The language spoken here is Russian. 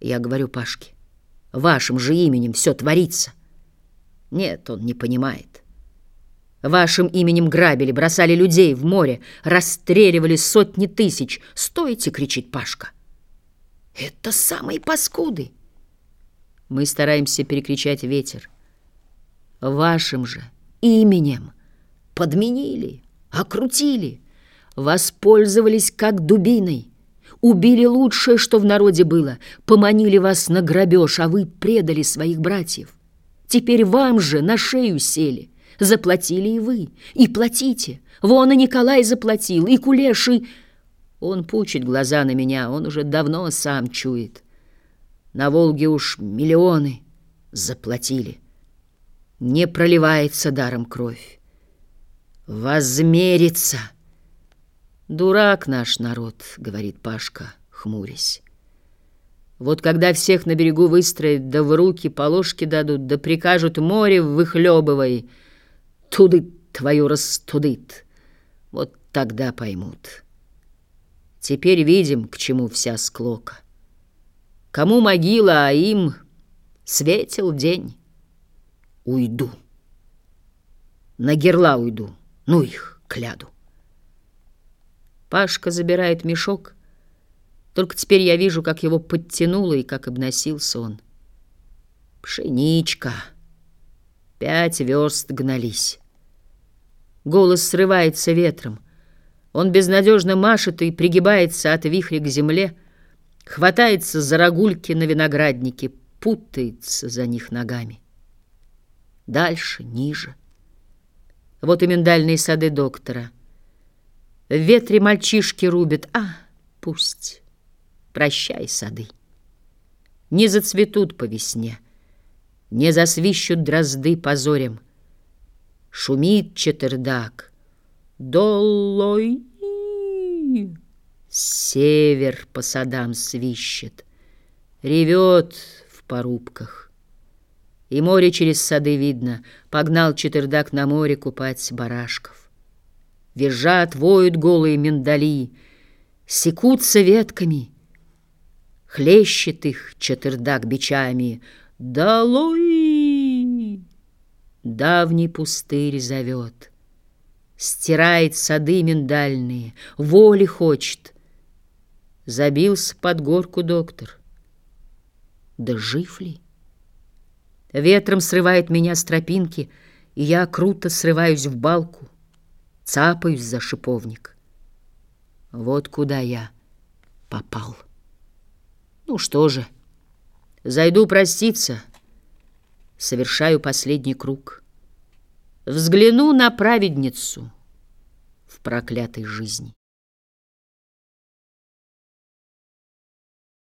Я говорю Пашке, вашим же именем все творится. Нет, он не понимает. Вашим именем грабили, бросали людей в море, расстреливали сотни тысяч. «Стойте!» — кричит Пашка. «Это самые паскуды!» Мы стараемся перекричать ветер. Вашим же именем подменили, окрутили, воспользовались как дубиной, убили лучшее, что в народе было, поманили вас на грабеж, а вы предали своих братьев. Теперь вам же на шею сели, заплатили и вы, и платите. Вон и Николай заплатил, и Кулеш, и... Он пучит глаза на меня, он уже давно сам чует. На Волге уж миллионы заплатили. Не проливается даром кровь. Возмерится. Дурак наш народ, говорит Пашка, хмурясь. Вот когда всех на берегу выстроят, да в руки по ложке дадут, да прикажут море выхлебывай, туды твою растудит, вот тогда поймут. Теперь видим, к чему вся склока. Кому могила, а им светил день. Уйду. На герла уйду, ну их, кляду. Пашка забирает мешок. Только теперь я вижу, как его подтянуло и как обносился он. Пшеничка. Пять верст гнались. Голос срывается ветром. Он безнадежно машет и пригибается от вихря к земле, хватается за рогульки на винограднике, путается за них ногами. Дальше, ниже. Вот и миндальные сады доктора. В ветре мальчишки рубят. А, пусть. Прощай, сады. Не зацветут по весне, Не засвищут дрозды позорем. Шумит четырдак. Долой Север по садам свищет, Ревет в порубках. И море через сады видно, Погнал четырдак на море купать барашков. Визжат, воют голые миндали, Секутся ветками, Хлещет их четырдак бичами. Долой! Давний пустырь зовет, Стирает сады миндальные, Воли хочет — Забился под горку доктор. Да жив ли? Ветром срывает меня с тропинки, И я круто срываюсь в балку, Цапаюсь за шиповник. Вот куда я попал. Ну что же, зайду проститься, Совершаю последний круг. Взгляну на праведницу В проклятой жизни.